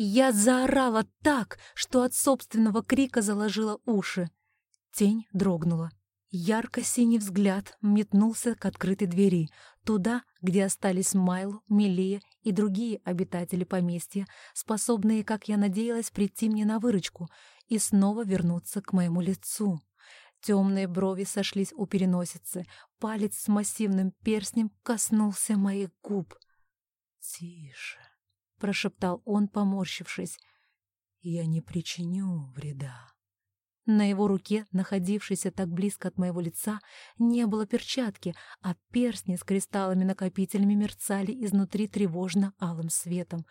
Я заорала так, что от собственного крика заложила уши. Тень дрогнула. Ярко-синий взгляд метнулся к открытой двери, туда, где остались Майло, Мелия и другие обитатели поместья, способные, как я надеялась, прийти мне на выручку и снова вернуться к моему лицу. Темные брови сошлись у переносицы, палец с массивным перстнем коснулся моих губ. «Тише», — прошептал он, поморщившись, — «я не причиню вреда». На его руке, находившейся так близко от моего лица, не было перчатки, а перстни с кристаллами-накопителями мерцали изнутри тревожно алым светом.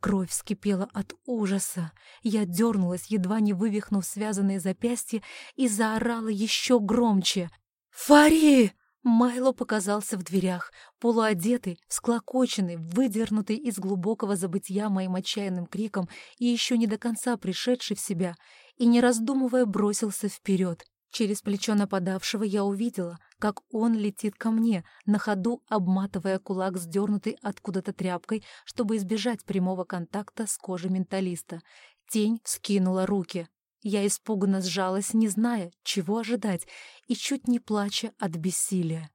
Кровь вскипела от ужаса. Я дернулась, едва не вывихнув связанные запястья, и заорала еще громче. «Фари!» Майло показался в дверях, полуодетый, всклокоченный, выдернутый из глубокого забытья моим отчаянным криком и еще не до конца пришедший в себя, и, не раздумывая, бросился вперед. Через плечо нападавшего я увидела, как он летит ко мне, на ходу обматывая кулак сдернутый откуда-то тряпкой, чтобы избежать прямого контакта с кожей менталиста. Тень скинула руки. Я испуганно сжалась, не зная, чего ожидать, и чуть не плача от бессилия.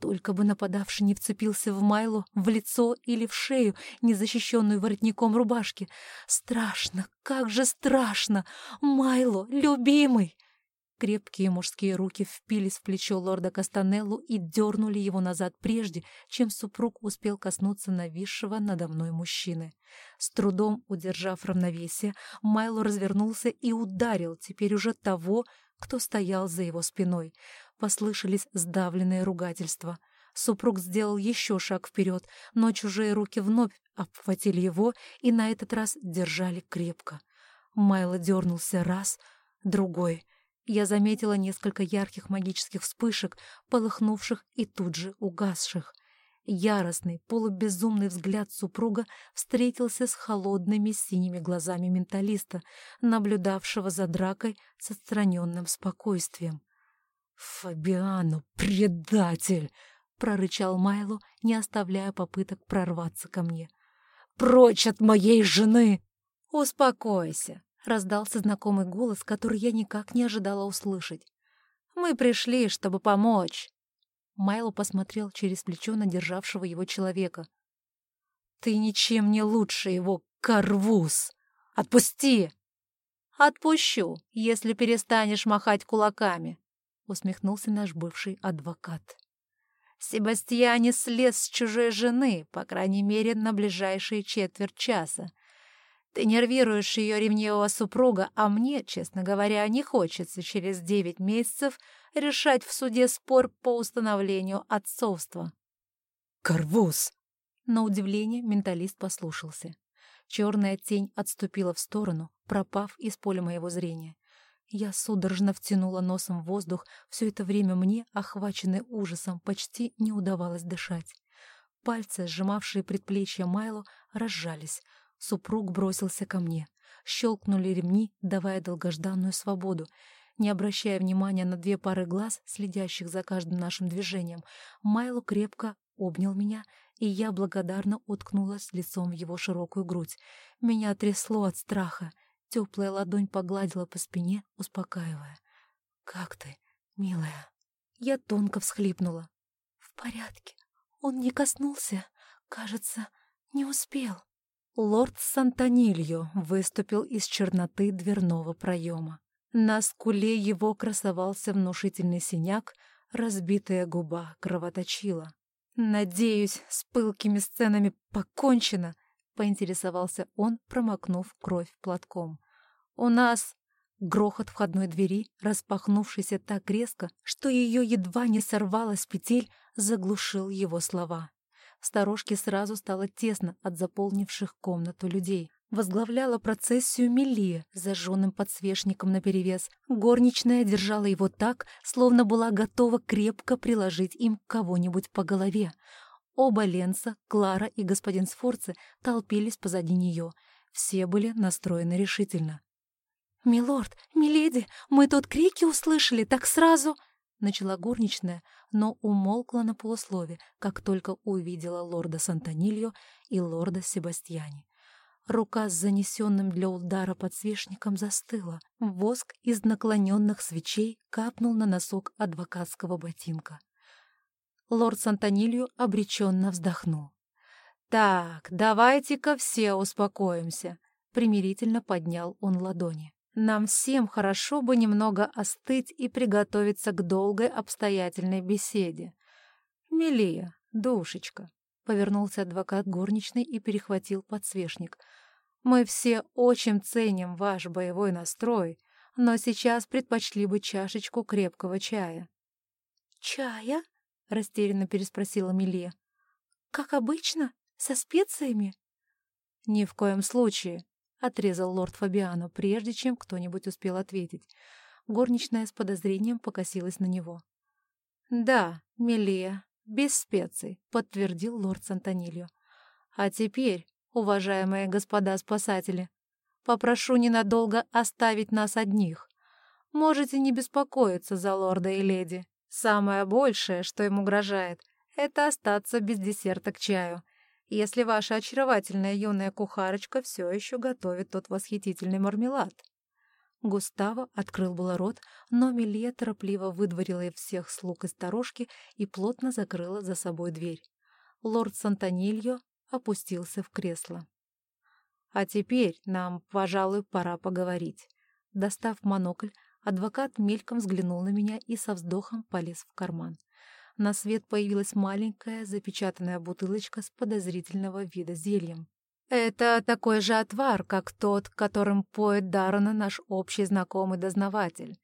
Только бы нападавший не вцепился в Майлу, в лицо или в шею, незащищенную воротником рубашки. Страшно, как же страшно! Майло, любимый! Крепкие мужские руки впились в плечо лорда Кастанеллу и дернули его назад прежде, чем супруг успел коснуться нависшего надо мной мужчины. С трудом удержав равновесие, Майло развернулся и ударил теперь уже того, кто стоял за его спиной. Послышались сдавленные ругательства. Супруг сделал еще шаг вперед, но чужие руки вновь обхватили его и на этот раз держали крепко. Майло дернулся раз, другой — я заметила несколько ярких магических вспышек, полыхнувших и тут же угасших. Яростный, полубезумный взгляд супруга встретился с холодными синими глазами менталиста, наблюдавшего за дракой с отстраненным спокойствием. «Фабиану, предатель!» — прорычал Майло, не оставляя попыток прорваться ко мне. «Прочь от моей жены!» «Успокойся!» Раздался знакомый голос, который я никак не ожидала услышать. «Мы пришли, чтобы помочь!» Майло посмотрел через плечо на державшего его человека. «Ты ничем не лучше его, Карвуз! Отпусти!» «Отпущу, если перестанешь махать кулаками», — усмехнулся наш бывший адвокат. Себастьяне слез с чужой жены, по крайней мере, на ближайшие четверть часа, ты нервируешь ее ревнивого супруга, а мне, честно говоря, не хочется через девять месяцев решать в суде спор по установлению отцовства. «Карвуз!» На удивление менталист послушался. Черная тень отступила в сторону, пропав из поля моего зрения. Я судорожно втянула носом в воздух, все это время мне, охваченный ужасом, почти не удавалось дышать. Пальцы, сжимавшие предплечье Майло, разжались — Супруг бросился ко мне. Щелкнули ремни, давая долгожданную свободу. Не обращая внимания на две пары глаз, следящих за каждым нашим движением, Майло крепко обнял меня, и я благодарно уткнулась лицом в его широкую грудь. Меня трясло от страха. Теплая ладонь погладила по спине, успокаивая. «Как ты, милая?» Я тонко всхлипнула. «В порядке. Он не коснулся. Кажется, не успел». Лорд Сантонильо выступил из черноты дверного проема. На скуле его красовался внушительный синяк, разбитая губа кровоточила. «Надеюсь, с пылкими сценами покончено», — поинтересовался он, промокнув кровь платком. «У нас...» Грохот входной двери, распахнувшийся так резко, что ее едва не сорвало с петель, заглушил его слова. В сторожке сразу стало тесно от заполнивших комнату людей. Возглавляла процессию Мелия с зажженным подсвечником наперевес. Горничная держала его так, словно была готова крепко приложить им кого-нибудь по голове. Оба Ленца, Клара и господин Сфорцы толпились позади нее. Все были настроены решительно. «Милорд, миледи, мы тут крики услышали, так сразу...» начала горничная, но умолкла на полуслове, как только увидела лорда Сантонильо и лорда Себастьяни. Рука с занесенным для удара подсвечником застыла. Воск из наклоненных свечей капнул на носок адвокатского ботинка. Лорд Сантонилью обреченно вздохнул. «Так, давайте-ка все успокоимся», — примирительно поднял он ладони. «Нам всем хорошо бы немного остыть и приготовиться к долгой обстоятельной беседе. Милия, душечка, Повернулся адвокат горничной и перехватил подсвечник. «Мы все очень ценим ваш боевой настрой, но сейчас предпочли бы чашечку крепкого чая». «Чая?» — растерянно переспросила Миле. «Как обычно? Со специями?» «Ни в коем случае», — отрезал лорд Фабиано, прежде чем кто-нибудь успел ответить. Горничная с подозрением покосилась на него. «Да, Милия, «Без специй», — подтвердил лорд Сантонильо. «А теперь, уважаемые господа спасатели, попрошу ненадолго оставить нас одних. Можете не беспокоиться за лорда и леди. Самое большее, что им угрожает, это остаться без десерта к чаю, если ваша очаровательная юная кухарочка все еще готовит тот восхитительный мармелад». Густаво открыл было рот, но Милье торопливо выдворила всех слуг из сторожки и плотно закрыла за собой дверь. Лорд Сантонильо опустился в кресло. «А теперь нам, пожалуй, пора поговорить». Достав монокль, адвокат мельком взглянул на меня и со вздохом полез в карман. На свет появилась маленькая запечатанная бутылочка с подозрительного вида зельем. Это такой же отвар, как тот, которым поет Даррена наш общий знакомый дознаватель.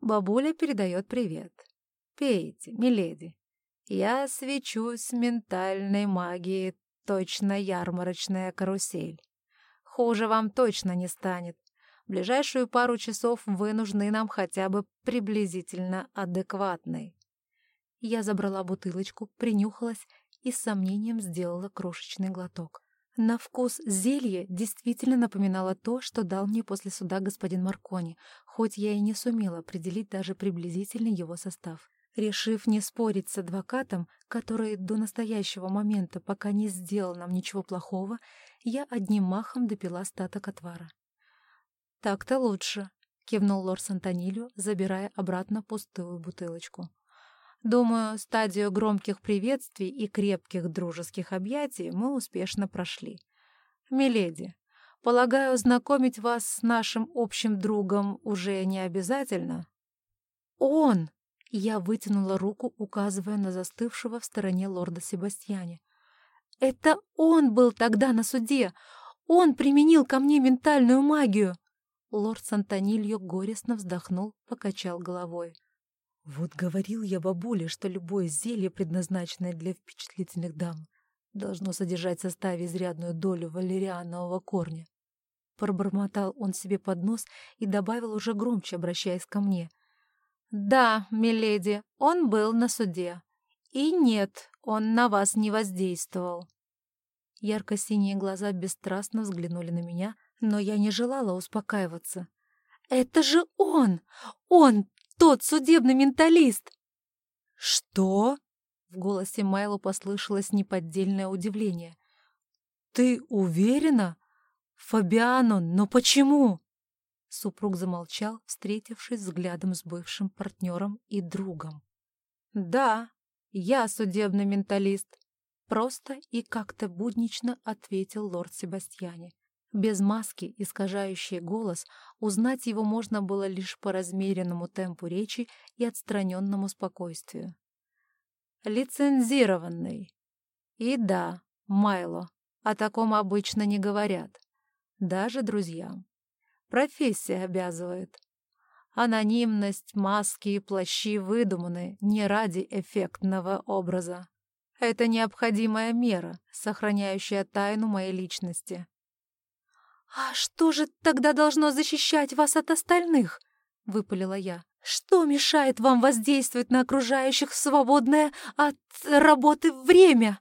Бабуля передает привет. Пейте, миледи. Я свечусь ментальной магией, точно ярмарочная карусель. Хуже вам точно не станет. В ближайшую пару часов вы нужны нам хотя бы приблизительно адекватной. Я забрала бутылочку, принюхалась и с сомнением сделала крошечный глоток. На вкус зелье действительно напоминало то, что дал мне после суда господин Маркони, хоть я и не сумела определить даже приблизительно его состав. Решив не спорить с адвокатом, который до настоящего момента пока не сделал нам ничего плохого, я одним махом допила остаток отвара. «Так-то лучше», — кивнул лорд Сантонилю, забирая обратно пустую бутылочку. Думаю, стадию громких приветствий и крепких дружеских объятий мы успешно прошли. Миледи, полагаю, знакомить вас с нашим общим другом уже не обязательно? Он! Я вытянула руку, указывая на застывшего в стороне лорда Себастьяне. «Это он был тогда на суде! Он применил ко мне ментальную магию!» Лорд Сантонильо горестно вздохнул, покачал головой. Вот говорил я бабуле, что любое зелье, предназначенное для впечатлительных дам, должно содержать в составе изрядную долю валерианового корня. Пробормотал он себе под нос и добавил уже громче, обращаясь ко мне. «Да, миледи, он был на суде. И нет, он на вас не воздействовал». Ярко-синие глаза бесстрастно взглянули на меня, но я не желала успокаиваться. «Это же он! Он тот судебный менталист!» «Что?» — в голосе Майло послышалось неподдельное удивление. «Ты уверена? Фабиано, но почему?» Супруг замолчал, встретившись взглядом с бывшим партнером и другом. «Да, я судебный менталист», — просто и как-то буднично ответил лорд Себастьяне. Без маски, искажающей голос, узнать его можно было лишь по размеренному темпу речи и отстраненному спокойствию. «Лицензированный. И да, Майло, о таком обычно не говорят. Даже друзьям. Профессия обязывает. Анонимность, маски и плащи выдуманы не ради эффектного образа. Это необходимая мера, сохраняющая тайну моей личности. «А что же тогда должно защищать вас от остальных?» — выпалила я. «Что мешает вам воздействовать на окружающих в свободное от работы время?»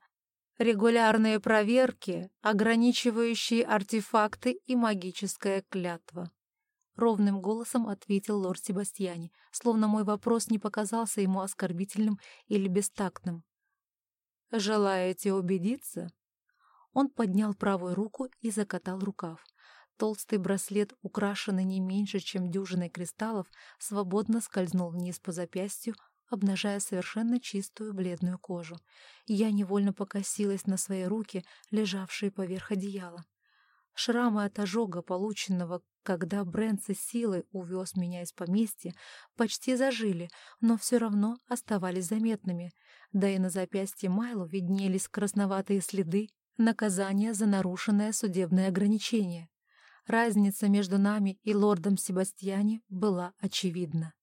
«Регулярные проверки, ограничивающие артефакты и магическая клятва», — ровным голосом ответил лорд Себастьяни, словно мой вопрос не показался ему оскорбительным или бестактным. «Желаете убедиться?» Он поднял правую руку и закатал рукав. Толстый браслет, украшенный не меньше, чем дюжиной кристаллов, свободно скользнул вниз по запястью, обнажая совершенно чистую бледную кожу. Я невольно покосилась на свои руки, лежавшие поверх одеяла. Шрамы от ожога, полученного, когда Брент с силой увез меня из поместья, почти зажили, но все равно оставались заметными. Да и на запястье Майлу виднелись красноватые следы наказания за нарушенное судебное ограничение. Разница между нами и лордом Себастьяне была очевидна.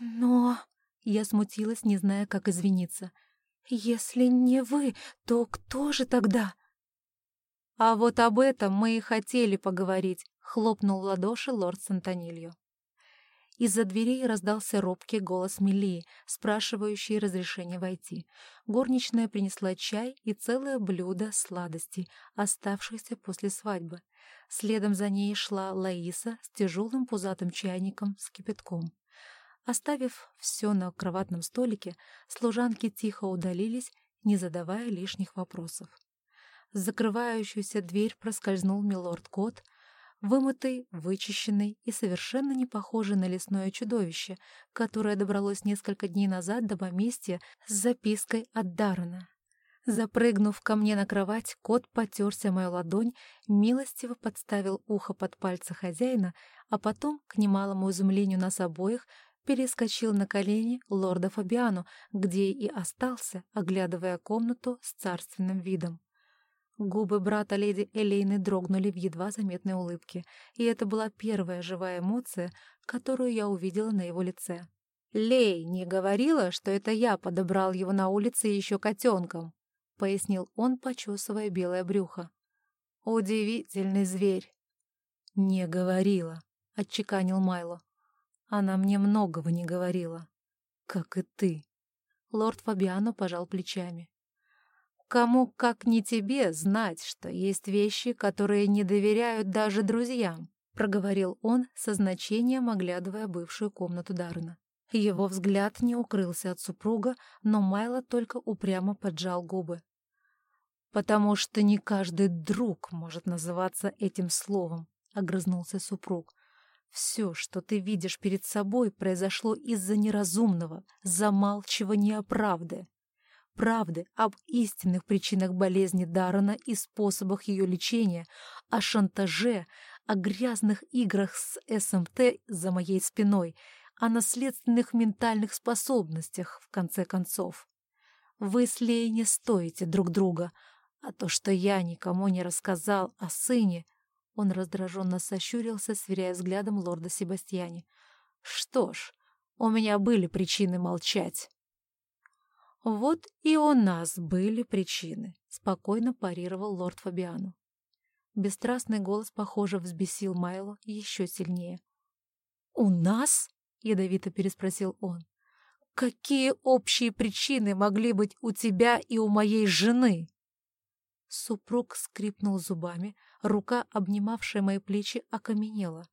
«Но...» — я смутилась, не зная, как извиниться. «Если не вы, то кто же тогда?» «А вот об этом мы и хотели поговорить», — хлопнул в ладоши лорд Сантонильо. Из-за дверей раздался робкий голос Мелии, спрашивающий разрешение войти. Горничная принесла чай и целое блюдо сладостей, оставшихся после свадьбы. Следом за ней шла Лаиса с тяжелым пузатым чайником с кипятком. Оставив все на кроватном столике, служанки тихо удалились, не задавая лишних вопросов. В закрывающуюся дверь проскользнул милорд-кот, вымытый, вычищенный и совершенно не похожий на лесное чудовище, которое добралось несколько дней назад до поместья с запиской от Даррена. Запрыгнув ко мне на кровать, кот потерся мою ладонь, милостиво подставил ухо под пальцы хозяина, а потом, к немалому изумлению нас обоих, перескочил на колени лорда Фабиану, где и остался, оглядывая комнату с царственным видом. Губы брата леди Элейны дрогнули в едва заметной улыбке, и это была первая живая эмоция, которую я увидела на его лице. «Лей не говорила, что это я подобрал его на улице еще котенком», — пояснил он, почесывая белое брюхо. «Удивительный зверь». «Не говорила», — отчеканил Майло. «Она мне многого не говорила. Как и ты». Лорд Фабиано пожал плечами. Кому, как не тебе, знать, что есть вещи, которые не доверяют даже друзьям, проговорил он со значением, оглядывая бывшую комнату Дарна. Его взгляд не укрылся от супруга, но Майло только упрямо поджал губы. «Потому что не каждый друг может называться этим словом», — огрызнулся супруг. «Все, что ты видишь перед собой, произошло из-за неразумного, замалчивания правды правды об истинных причинах болезни Даррена и способах ее лечения, о шантаже, о грязных играх с СМТ за моей спиной, о наследственных ментальных способностях, в конце концов. Вы с Лей не стоите друг друга, а то, что я никому не рассказал о сыне, он раздраженно сощурился, сверяя взглядом лорда Себастьяне. Что ж, у меня были причины молчать. «Вот и у нас были причины», — спокойно парировал лорд Фабиану. Бесстрастный голос, похоже, взбесил Майло еще сильнее. «У нас?» — ядовито переспросил он. «Какие общие причины могли быть у тебя и у моей жены?» Супруг скрипнул зубами, рука, обнимавшая мои плечи, окаменела.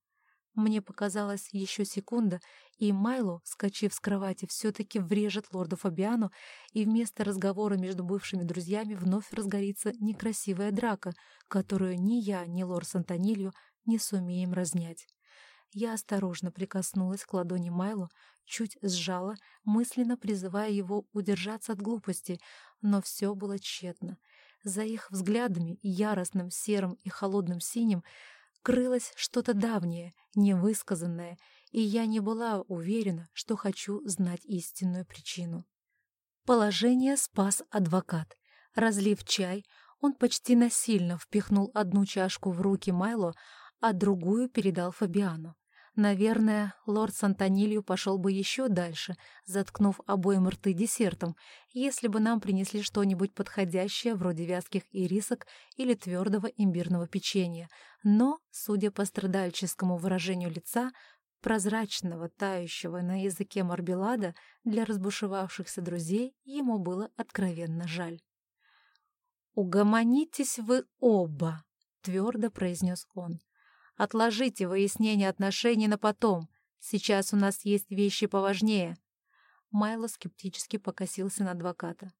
Мне показалось еще секунда, и Майло, скачив с кровати, все-таки врежет лорду Фабиану, и вместо разговора между бывшими друзьями вновь разгорится некрасивая драка, которую ни я, ни лорд Сантонилью не сумеем разнять. Я осторожно прикоснулась к ладони Майло, чуть сжала, мысленно призывая его удержаться от глупости, но все было тщетно. За их взглядами, яростным серым и холодным синим, крылось что-то давнее, невысказанное, и я не была уверена, что хочу знать истинную причину. Положение спас адвокат. Разлив чай, он почти насильно впихнул одну чашку в руки Майло, а другую передал Фабиану. Наверное, лорд Сантонилью пошел бы еще дальше, заткнув обоим рты десертом, если бы нам принесли что-нибудь подходящее, вроде вязких ирисок или твердого имбирного печенья. Но, судя по страдальческому выражению лица, прозрачного, тающего на языке марбелада, для разбушевавшихся друзей ему было откровенно жаль. «Угомонитесь вы оба!» — твердо произнес он. Отложите выяснение отношений на потом. Сейчас у нас есть вещи поважнее». Майло скептически покосился на адвоката.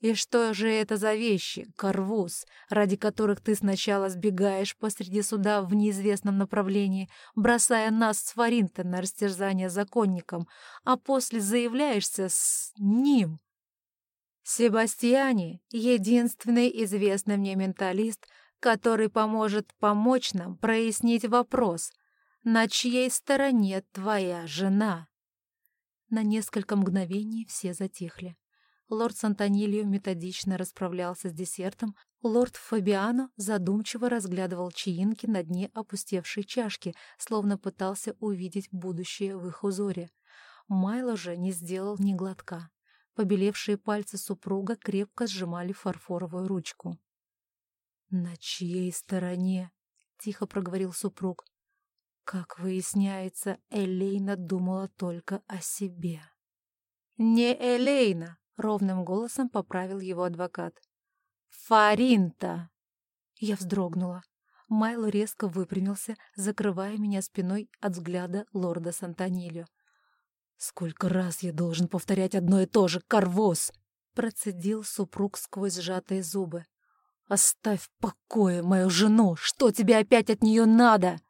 И что же это за вещи, Карвуз, ради которых ты сначала сбегаешь посреди суда в неизвестном направлении, бросая нас с Фаринта на растерзание законникам, а после заявляешься с ним? Себастьяне — единственный известный мне менталист, который поможет помочь нам прояснить вопрос, на чьей стороне твоя жена. На несколько мгновений все затихли. Лорд Сантонильо методично расправлялся с десертом, лорд Фабиано задумчиво разглядывал чаинки на дне опустевшей чашки, словно пытался увидеть будущее в их узоре. Майло же не сделал ни глотка. Побелевшие пальцы супруга крепко сжимали фарфоровую ручку. «На чьей стороне?» — тихо проговорил супруг. Как выясняется, Элейна думала только о себе. «Не Элейна!» Ровным голосом поправил его адвокат. «Фаринта!» Я вздрогнула. Майло резко выпрямился, закрывая меня спиной от взгляда лорда Сантонильо. «Сколько раз я должен повторять одно и то же, Карвоз!» Процедил супруг сквозь сжатые зубы. «Оставь в покое мою жену! Что тебе опять от нее надо?»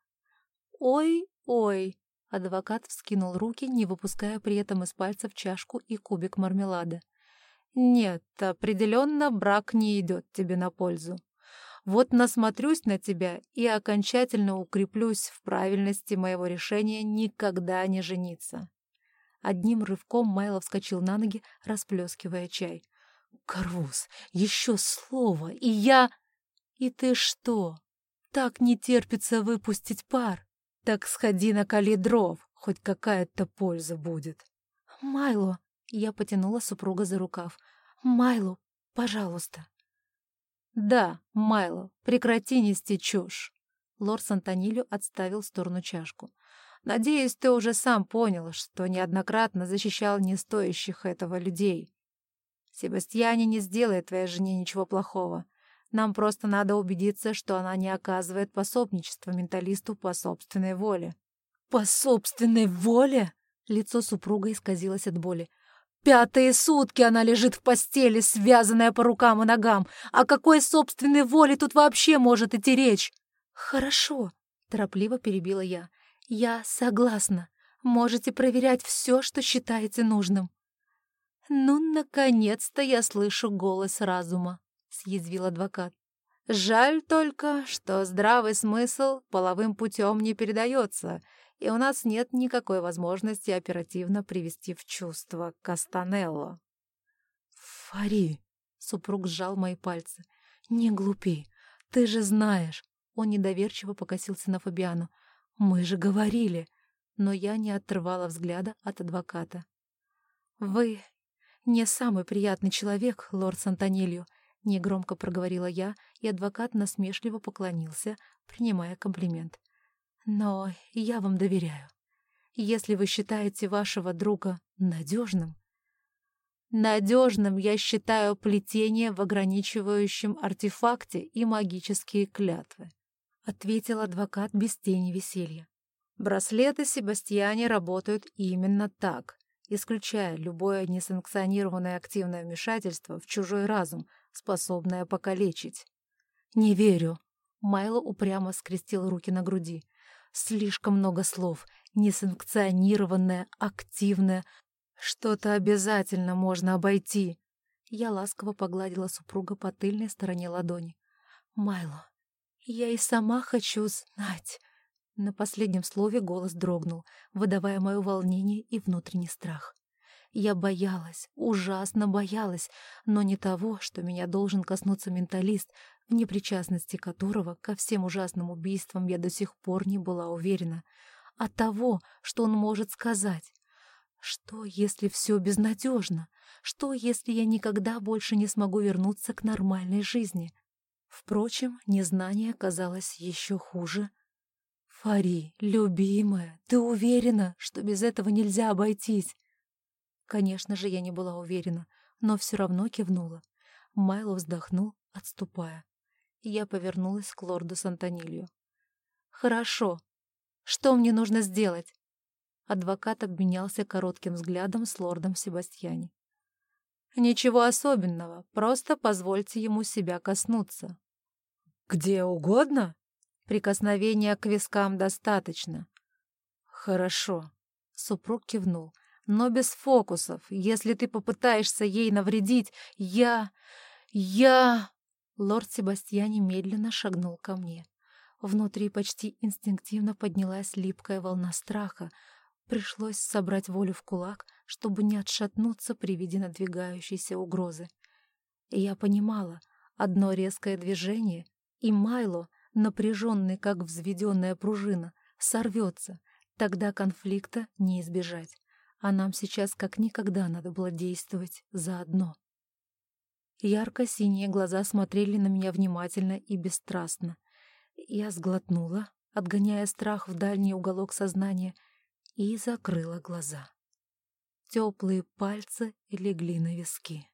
«Ой-ой!» Адвокат вскинул руки, не выпуская при этом из пальцев чашку и кубик мармелада. Нет, определенно брак не идет тебе на пользу. Вот насмотрюсь на тебя и окончательно укреплюсь в правильности моего решения никогда не жениться. Одним рывком Майло вскочил на ноги, расплескивая чай. «Карвуз, еще слово, и я...» «И ты что, так не терпится выпустить пар? Так сходи на коли дров, хоть какая-то польза будет». «Майло!» Я потянула супруга за рукав. «Майло, пожалуйста». «Да, Майло, прекрати нести чушь». Лорд Сантонилю отставил в сторону чашку. «Надеюсь, ты уже сам понял, что неоднократно защищал не стоящих этого людей. Себастьяне не сделает твоей жене ничего плохого. Нам просто надо убедиться, что она не оказывает пособничество менталисту по собственной воле». «По собственной воле?» Лицо супруга исказилось от боли. Пятые сутки она лежит в постели, связанная по рукам и ногам. О какой собственной воле тут вообще может идти речь? Хорошо, торопливо перебила я. Я согласна. Можете проверять все, что считаете нужным. Ну, наконец-то я слышу голос разума, съязвил адвокат. Жаль только, что здравый смысл половым путем не передается, и у нас нет никакой возможности оперативно привести в чувство Кастанелло. «Фари!» — супруг сжал мои пальцы. «Не глупи, ты же знаешь!» Он недоверчиво покосился на Фабиану. «Мы же говорили!» Но я не отрывала взгляда от адвоката. «Вы не самый приятный человек, лорд Сантонилью», — негромко проговорила я, и адвокат насмешливо поклонился, принимая комплимент. Но я вам доверяю. Если вы считаете вашего друга надежным... Надежным я считаю плетение в ограничивающем артефакте и магические клятвы, ответил адвокат без тени веселья. Браслеты Себастьяне работают именно так, исключая любое несанкционированное активное вмешательство в чужой разум, способное покалечить. «Не верю», — Майло упрямо скрестил руки на груди. Слишком много слов, несанкционированное, активное. Что-то обязательно можно обойти. Я ласково погладила супруга по тыльной стороне ладони. «Майло, я и сама хочу знать». На последнем слове голос дрогнул, выдавая мое волнение и внутренний страх. Я боялась, ужасно боялась, но не того, что меня должен коснуться менталист, в непричастности которого ко всем ужасным убийствам я до сих пор не была уверена, а того, что он может сказать. Что, если все безнадежно? Что, если я никогда больше не смогу вернуться к нормальной жизни? Впрочем, незнание казалось еще хуже. «Фари, любимая, ты уверена, что без этого нельзя обойтись?» Конечно же, я не была уверена, но все равно кивнула. Майло вздохнул, отступая. Я повернулась к лорду Сантонилью. «Хорошо. Что мне нужно сделать?» Адвокат обменялся коротким взглядом с лордом Себастьяне. Ничего особенного, просто позвольте ему себя коснуться. Где угодно? Прикосновения к вискам достаточно. Хорошо. Супруг кивнул. Но без фокусов. Если ты попытаешься ей навредить, я... я... Лорд Себастьян медленно шагнул ко мне. Внутри почти инстинктивно поднялась липкая волна страха. Пришлось собрать волю в кулак, чтобы не отшатнуться при виде надвигающейся угрозы. Я понимала, одно резкое движение, и Майло, напряженный, как взведенная пружина, сорвется. Тогда конфликта не избежать. А нам сейчас как никогда надо было действовать заодно. Ярко-синие глаза смотрели на меня внимательно и бесстрастно. Я сглотнула, отгоняя страх в дальний уголок сознания, и закрыла глаза. Теплые пальцы легли на виски.